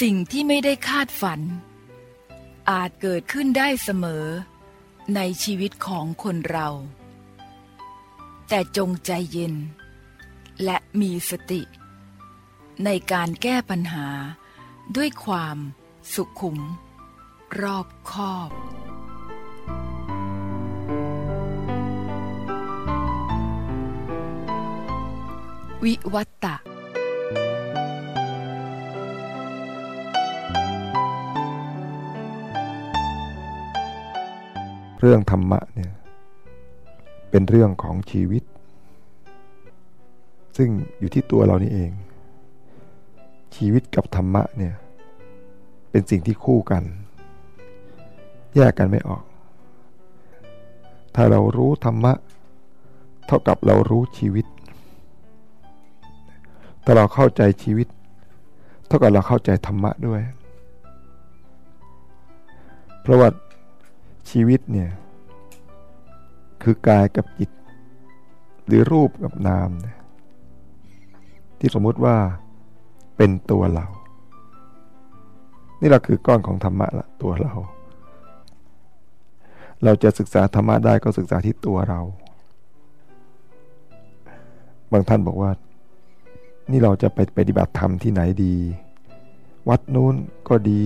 สิ่งที่ไม่ได้คาดฝัน อาจเกิดขึ้นได้เสมอ ในชีวิตของคนเรา แต่จงใจเย็น และมีสติ ในการแก้ปัญหาด้วยความสุขุม รอบคอบวิวัตตะ เรื่องธรรมะเนี่ยเป็นเรื่องของชีวิต ซึ่งอยู่ที่ตัวเรานี่เอง ชีวิตกับธรรมะเนี่ยเป็นสิ่งที่คู่กัน แยกกันไม่ออก ถ้าเรารู้ธรรมะ เท่ากับเรารู้ชีวิต ถ้าเราเข้าใจชีวิต เท่ากับเราเข้าใจธรรมะด้วย เพราะว่าชีวิตเนี่ย คือกายกับจิต หรือรูปกับนามนที่สมมุติว่าเป็นตัวเรา นี่เราคือก้อนของธรรมะละตัวเรา เราจะศึกษาธรรมะได้ก็ศึกษาที่ตัวเรา บางท่านบอกว่า นี่เราจะไปปฏิบัติธรรมที่ไหนดี วัดนู้นก็ดี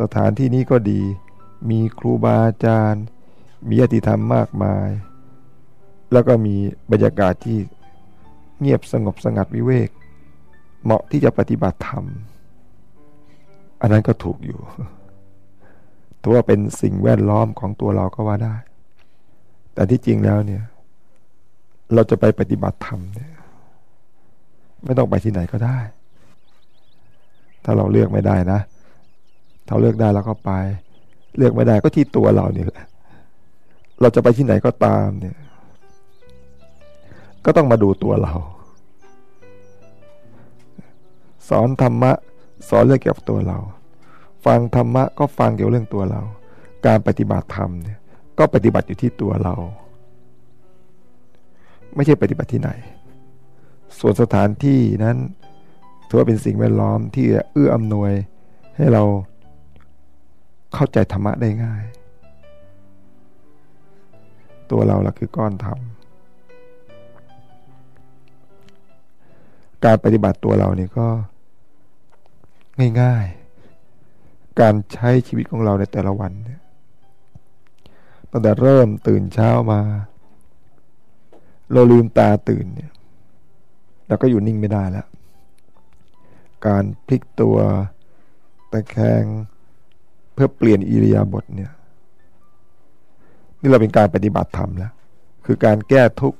สถานที่นี้ก็ดี มีครูบาอาจารย์ มีอติธรรมมากมาย แล้วก็มีบรรยากาศที่เงียบสงบสงัดวิเวก เหมาะที่จะปฏิบัติธรรม อันนั้นก็ถูกอยู่ถือว่าเป็นสิ่งแวดล้อมของตัวเราก็ว่าได้ แต่ที่จริงแล้วเนี่ย เราจะไปปฏิบัติธรรมเนี่ยไม่ต้องไปที่ไหนก็ได้ ถ้าเราเลือกไม่ได้นะ ถ้าเลือกได้เราก็ไป เลือกไม่ได้ก็ที่ตัวเรานี่แหละ เราจะไปที่ไหนก็ตามเนี่ย ก็ต้องมาดูตัวเรา สอนธรรมะ สอนเรื่องเกี่ยวกับตัวเรา ฟังธรรมะก็ฟังเกี่ยวเรื่องตัวเรา การปฏิบัติธรรมเนี่ย ก็ปฏิบัติอยู่ที่ตัวเรา ไม่ใช่ปฏิบัติที่ไหน ส่วนสถานที่นั้นถือว่าเป็นสิ่งแวดล้อมที่เอื้ออำนวยให้เราเข้าใจธรรมะได้ง่าย ตัวเราล่ะคือก้อนธรรมการปฏิบัติตัวเรานี่ก็ ง่ายๆ การใช้ชีวิตของเราในแต่ละวันเนี่ยตั้งแต่เริ่มตื่นเช้ามา เราลืมตาตื่นเนี่ยเราก็อยู่นิ่งไม่ได้แล้ว การพลิกตัวตะแคงเพื่อเปลี่ยนอิริยาบถเนี่ย นี่เราเป็นการปฏิบัติธรรมแล้ว คือการแก้ทุกข์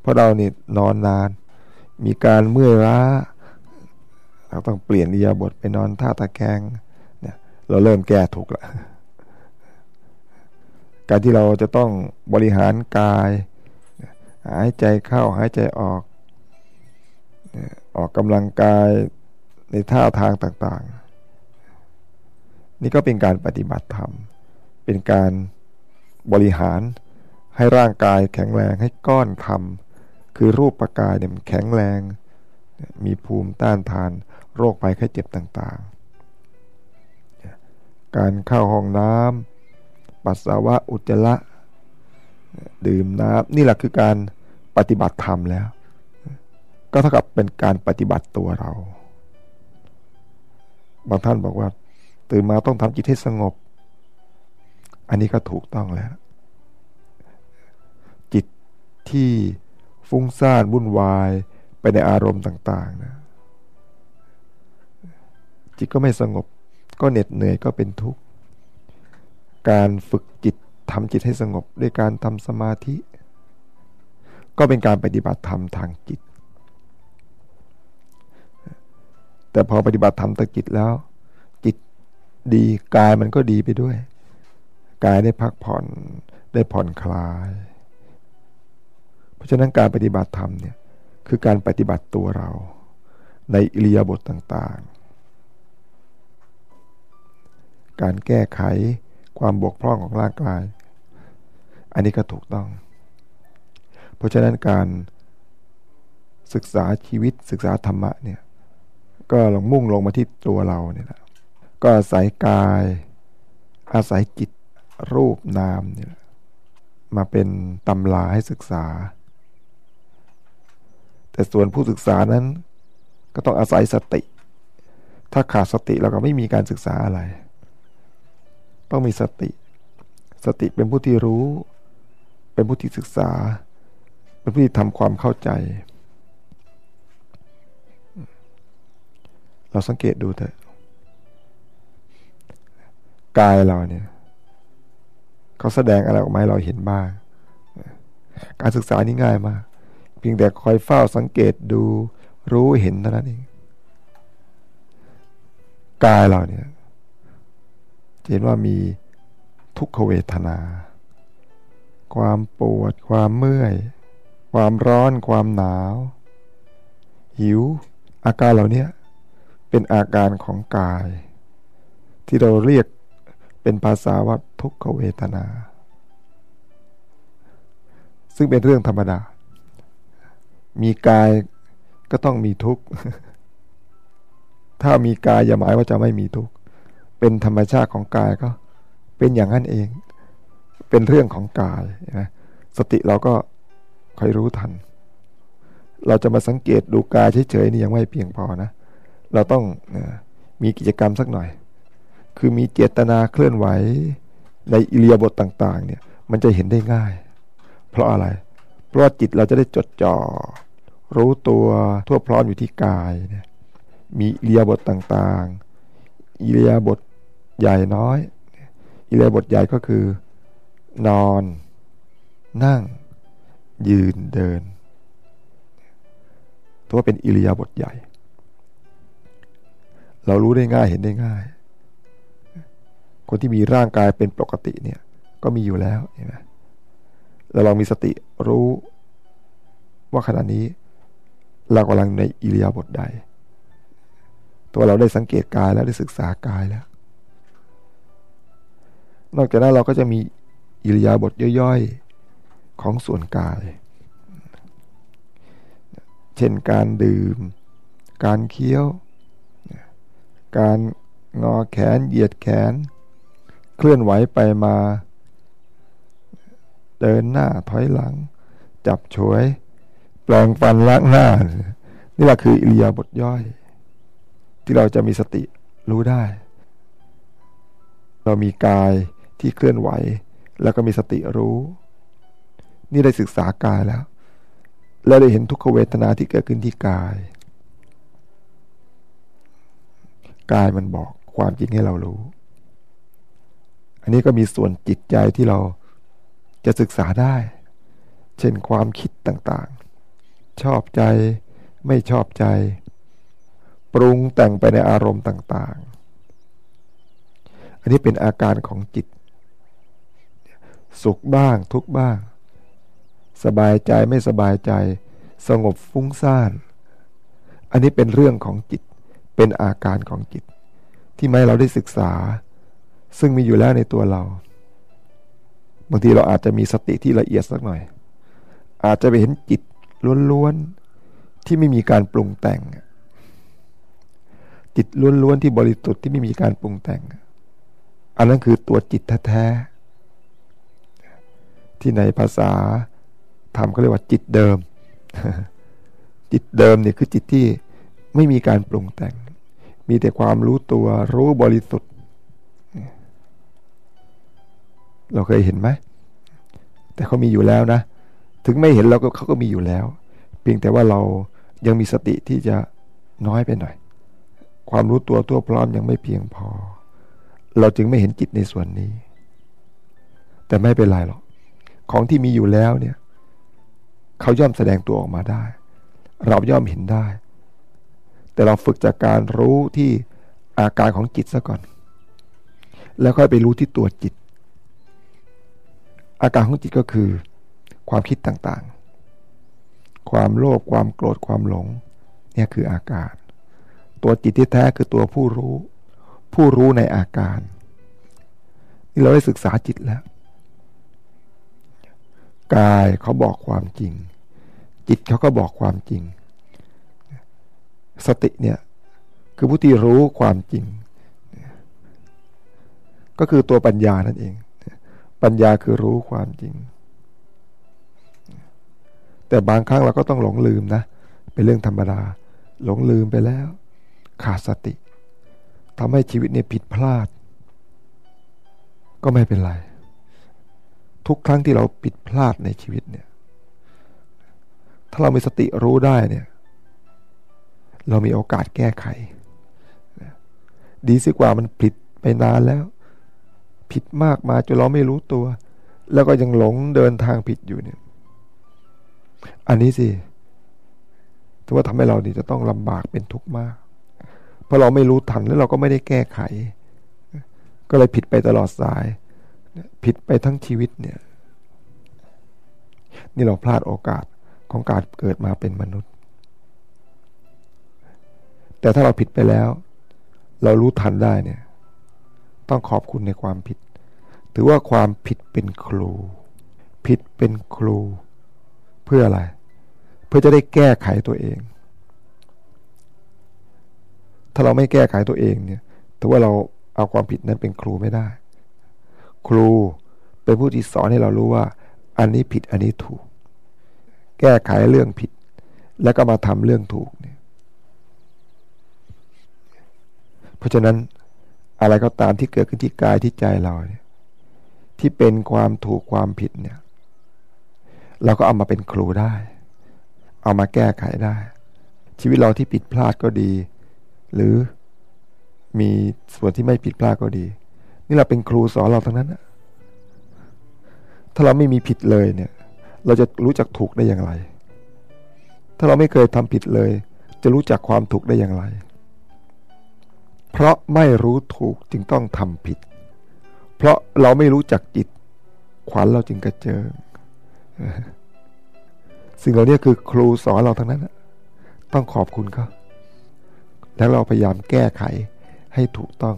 เพราะเรานี่นอนนาน มีการเมื่อยล้า เราต้องเปลี่ยนอิยาบถไปนอนท่าตะแคงเนี่ยเราเริ่มแก้ทุกข์ละการที่เราจะต้องบริหารกาย หายใจเข้าหายใจออก ออกกำลังกายในท่าทางต่าง ๆ นี่ก็เป็นการปฏิบัติธรรม เป็นการบริหารให้ร่างกายแข็งแรงให้ก้อนคำคือรูปประกายเนี่ยมันแข็งแรง มีภูมิต้านทานโรคภัยไข้เจ็บต่างๆ การเข้าห้องน้ำปัสสาวะอุจจาระดื่มน้ำนี่แหละคือการปฏิบัติธรรมแล้ว ก็เท่ากับเป็นการปฏิบัติตัวเรา บางท่านบอกว่า ตื่นมาต้องทำจิตให้สงบ อันนี้ก็ถูกต้องแล้ว จิตที่ฟุ้งซ่านวุ่นวายไปในอารมณ์ต่าง ๆ นะ จิตก็ไม่สงบ ก็เหน็ดเหนื่อยก็เป็นทุกข์ การฝึกจิตทำจิตให้สงบด้วยการทำสมาธิ ก็เป็นการปฏิบัติธรรมทางจิต แต่พอปฏิบัติธรรมทางจิตแล้ว จิตดีกายมันก็ดีไปด้วย กายได้พักผ่อนได้ผ่อนคลาย เพราะฉะนั้นการปฏิบัติธรรมเนี่ยคือการปฏิบัติตัวเรา ในอิริยาบถต่างๆ การแก้ไขความบกพร่องของร่างกาย อันนี้ก็ถูกต้อง เพราะฉะนั้นการศึกษาชีวิตศึกษาธรรมะเนี่ยก็ลงมุ่งลงมาที่ตัวเราเนี่ยนะก็อาศัยกาย อาศัยจิต รูปนามเนี่ยมาเป็นตำราให้ศึกษา แต่ส่วนผู้ศึกษานั้น ก็ต้องอาศัยสติ ถ้าขาดสติเราก็ไม่มีการศึกษาอะไร ต้องมีสติ สติเป็นผู้ที่รู้ เป็นผู้ที่ศึกษา เป็นผู้ที่ทำความเข้าใจ เราสังเกตดูเถอะกายเราเนี่ย เขาแสดงอะไรออกมาให้เราเห็นบ้าง การศึกษานี่ง่ายมาก เพียงแต่คอยเฝ้าสังเกตดูรู้เห็นเท่านั้นเอง กายเราเนี่ยเห็นว่ามีทุกขเวทนา ความปวด ความเมื่อย ความร้อน ความหนาว หิว อาการเหล่านี้เป็นอาการของกาย ที่เราเรียก เป็นภาษาว่าทุกขเวทนา ซึ่งเป็นเรื่องธรรมดา มีกายก็ต้องมีทุกข์ถ้ามีกายอย่าหมายว่าจะไม่มีทุกข์เป็นธรรมชาติของกายก็เป็นอย่างนั้นเอง เป็นเรื่องของกายนะสติเราก็คอยรู้ทัน เราจะมาสังเกตดูกายเฉยๆนี่ยังไม่เพียงพอนะ เราต้องมีกิจกรรมสักหน่อย คือมีเจตนาเคลื่อนไหวในอิเลียบทต่าง ๆ เนี่ย มันจะเห็นได้ง่าย เพราะอะไร เพราะาจิตเราจะได้จดจ่อ รู้ตัวทั่วพร้อมอยู่ที่กายเนี่ยมีอิเลียบทต่างๆอิเลียบทใหญ่น้อยอิเลียบทใหญ่ก็คือ นอน นั่ง ยืนเดินถือว่าเป็นอิเลียบทใหญ่ เรารู้ได้ง่ายเห็นได้ง่าย คนที่มีร่างกายเป็นปกติเนี่ยก็มีอยู่แล้วเห็นไหมเราลองมีสติรู้ว่าขณะนี้เรากำลังในอิริยาบถใด ตัวเราได้สังเกตกายแล้วได้ศึกษากายแล้ว นอกจากนั้นเราก็จะมีอิริยาบถย่อยๆของส่วนกาย เช่นการดื่ม การเคี้ยว การงอแขนเหยียดแขน เคลื่อนไหวไปมา เดินหน้าถอยหลัง จับฉวย แปลงฟันล้างหน้า นี่แหละคืออิริยาบถย่อย ที่เราจะมีสติรู้ได้ เรามีกายที่เคลื่อนไหว แล้วก็มีสติรู้ นี่ได้ศึกษากายแล้ว แล้วได้เห็นทุกขเวทนาที่เกิดขึ้นที่กาย กายมันบอกความจริงให้เรารู้ อันนี้ก็มีส่วนจิตใจที่เราจะศึกษาได้ เช่นความคิดต่างๆ ชอบใจไม่ชอบใจ ปรุงแต่งไปในอารมณ์ต่างๆ อันนี้เป็นอาการของจิต สุขบ้างทุกบ้าง สบายใจไม่สบายใจ สงบฟุ้งซ่าน อันนี้เป็นเรื่องของจิต เป็นอาการของจิต ที่ไม่เราได้ศึกษา ซึ่งมีอยู่แล้วในตัวเรา บางทีเราอาจจะมีสติที่ละเอียดสักหน่อย อาจจะไปเห็นจิตล้วนๆที่ไม่มีการปรุงแต่ง จิตล้วนๆที่บริสุทธิ์ที่ไม่มีการปรุงแต่ง อันนั้นคือตัวจิตแท้ๆที่ในภาษาธรรมเขาเรียกว่าจิตเดิม จิตเดิมเนี่ยคือจิตที่ไม่มีการปรุงแต่ง มีแต่ความรู้ตัวรู้บริสุทธิ์ เราเคยเห็นไหมแต่เขามีอยู่แล้วนะ ถึงไม่เห็นเราก็เขาก็มีอยู่แล้ว เพียงแต่ว่าเรายังมีสติที่จะน้อยไปหน่อย ความรู้ตัวตัวพร้อมยังไม่เพียงพอ เราจึงไม่เห็นจิตในส่วนนี้ แต่ไม่เป็นไรหรอก ของที่มีอยู่แล้วเนี่ย เขาย่อมแสดงตัวออกมาได้ เราย่อมเห็นได้ แต่เราฝึกจากการรู้ที่อาการของจิตซะก่อน แล้วค่อยไปรู้ที่ตัวจิต อาการของจิตก็คือ ความคิดต่างๆ ความโลภความโกรธความหลงเนี่ยคืออาการ ตัวจิตที่แท้คือตัวผู้รู้ ผู้รู้ในอาการนี่เราได้ศึกษาจิตแล้ว กายเขาบอกความจริง จิตเขาก็บอกความจริง สติเนี่ยคือผู้ที่รู้ความจริง ก็คือตัวปัญญานั่นเอง ปัญญาคือรู้ความจริง แต่บางครั้งเราก็ต้องหลงลืมนะ เป็นเรื่องธรรมดา หลงลืมไปแล้ว ขาดสติทำให้ชีวิตเนี่ยผิดพลาด ก็ไม่เป็นไร ทุกครั้งที่เราผิดพลาดในชีวิตเนี่ย ถ้าเรามีสติรู้ได้เนี่ย เรามีโอกาสแก้ไข ดีสิกว่ามันผิดไปนานแล้ว ผิดมากมาจนเราไม่รู้ตัว แล้วก็ยังหลงเดินทางผิดอยู่เนี่ย อันนี้สิถือว่าทำให้เราดีจะต้องลำบากเป็นทุกข์มากราะเราไม่รู้ทันแล้วเราก็ไม่ได้แก้ไข ก็เลยผิดไปตลอดสาย ผิดไปทั้งชีวิตเนี่ย นี่เราพลาดโอกาสของการเกิดมาเป็นมนุษย์ แต่ถ้าเราผิดไปแล้ว เรารู้ทันได้เนี่ย ต้องขอบคุณในความผิด ถือว่าความผิดเป็นครู ผิดเป็นครู เพื่ออะไร เพื่อจะได้แก้ไขตัวเอง ถ้าเราไม่แก้ไขตัวเองเนี่ยถือว่าเราเอาความผิดนั้นเป็นครูไม่ได้ ครูเป็นผู้ที่สอนให้เรารู้ว่า อันนี้ผิดอันนี้ถูก แก้ไขเรื่องผิด แล้วก็มาทำเรื่องถูกเนี่ย เพราะฉะนั้น อะไรก็ตามที่เกิดขึ้นที่กายที่ใจเราเนี่ย ที่เป็นความถูกความผิดเนี่ย เราก็เอามาเป็นครูได้ เอามาแก้ไขได้ ชีวิตเราที่ผิดพลาดก็ดี หรือมีส่วนที่ไม่ผิดพลาดก็ดี นี่เราเป็นครูสอนเราทั้งนั้นถ้าเราไม่มีผิดเลยเนี่ย เราจะรู้จักถูกได้อย่างไร ถ้าเราไม่เคยทำผิดเลย จะรู้จักความถูกได้อย่างไร เพราะไม่รู้ถูกจึงต้องทำผิด เพราะเราไม่รู้จักจิต ขวัญเราจึงกระเจิง สิ่งเหล่านี้คือครูสอนเราทั้งนั้น ต้องขอบคุณเขาแล้วเราพยายามแก้ไขให้ถูกต้อง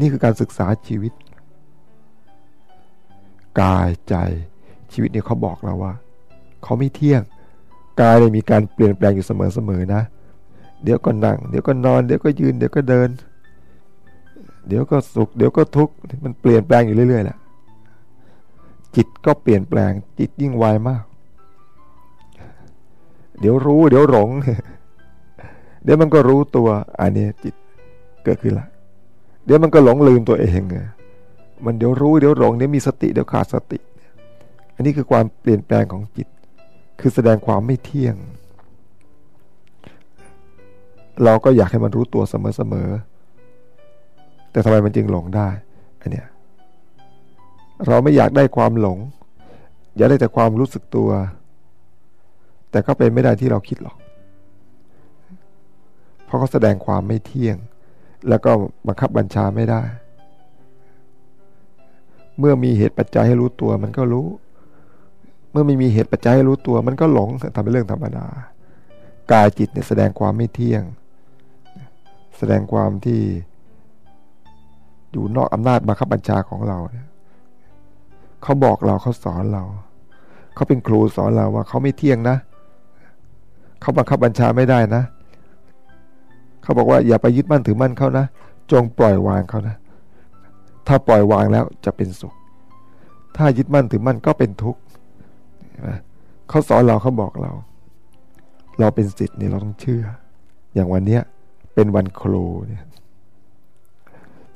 นี่คือการศึกษาชีวิต กายใจชีวิตเนี่ยเขาบอกเราว่า เขาไม่เที่ยง กายเลยมีการเปลี่ยนแปลงอยู่เสมอๆนะ เดี๋ยวก็นั่ง เดี๋ยวก็นอน เดี๋ยวก็ยืน เดี๋ยวก็เดิน เดี๋ยวก็สุข เดี๋ยวก็ทุกข์ มันเปลี่ยนแปลงอยู่เรื่อยๆแหละ จิตก็เปลี่ยนแปลง จิตยิ่งไวมาก เดี๋ยวรู้ เดี๋ยวหลง เดี๋ยวมันก็รู้ตัว อันนี้จิตเกิดขึ้นละ เดี๋ยวมันก็หลงลืมตัวเองไงมันเดี๋ยวรู้ เดี๋ยวหลง เดี๋ยวมีสติ เดี๋ยวขาดสติ อันนี้คือความเปลี่ยนแปลงของจิต คือแสดงความไม่เที่ยง เราก็อยากให้มันรู้ตัวเสมอๆแต่ทำไมมันจึงหลงได้อันเนี้ยเราไม่อยากได้ความหลง อยากได้แต่ความรู้สึกตัว แต่ก็เป็นไม่ได้ที่เราคิดหรอก เพราะเขาแสดงความไม่เที่ยง แล้วก็บังคับบัญชาไม่ได้ เมื่อมีเหตุปัจจัยให้รู้ตัวมันก็รู้ เมื่อไม่มีเหตุปัจจัยให้รู้ตัว มันก็หลงทำเป็นเรื่องธรรมดากายจิตเนี่ยแสดงความไม่เที่ยง แสดงความที่อยู่นอกอำนาจบังคับบัญชาของเราเนี่ยเขาบอกเราเขาสอนเรา เขาเป็นครูสอนเราว่าเขาไม่เที่ยงนะ เขาบังคับบัญชาไม่ได้นะ เขาบอกว่าอย่าไปยึดมั่นถือมั่นเขานะ จงปล่อยวางเขานะ ถ้าปล่อยวางแล้วจะเป็นสุข ถ้ายึดมั่นถือมั่นก็เป็นทุกข์เขาสอนเราเขาบอกเรา เราเป็นสิทธิ์นี่เราต้องเชื่อ อย่างวันเนี้ย เป็นวันครูเนี่ย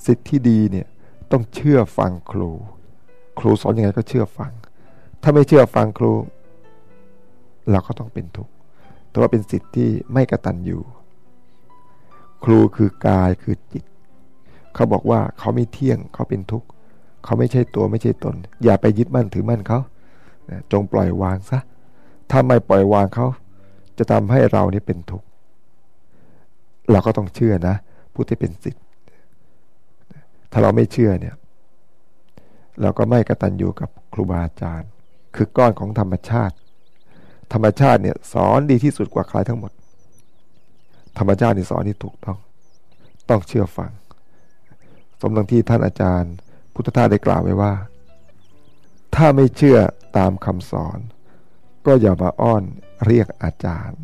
สิทธิ์ที่ดีเนี่ยต้องเชื่อฟังครู ครูสอนอยังไงก็เชื่อฟัง ถ้าไม่เชื่อฟังครู เราก็ต้องเป็นทุกข์แต่ว่าเป็นสิทธิ์ที่ไม่กระตันอยู่ ครูคือกายคือจิต เขาบอกว่าเขาไม่เที่ยงเขาเป็นทุกข์เขาไม่ใช่ตัวไม่ใช่ตน อย่าไปยึดมั่นถือมั่นเขาจงปล่อยวางซะถ้าไม่ปล่อยวางเขาจะทำให้เรานี่เป็นทุกข์ เราก็ต้องเชื่อนะผู้ที่เป็นสิทธิ์ถ้าเราไม่เชื่อเนี่ย เราก็ไม่กระตันอยู่กับครูบาอาจารย์ คือก้อนของธรรมชาติ ธรรมชาติเนี่ยสอนดีที่สุดกว่าใครทั้งหมด ธรรมชาตินี่สอนที่ถูกต้อง ต้องเชื่อฟัง สมดังที่ท่านอาจารย์ พุทธทาสได้กล่าวไว้ว่า ถ้าไม่เชื่อตามคำสอน ก็อย่ามาอ้อนเรียกอาจารย์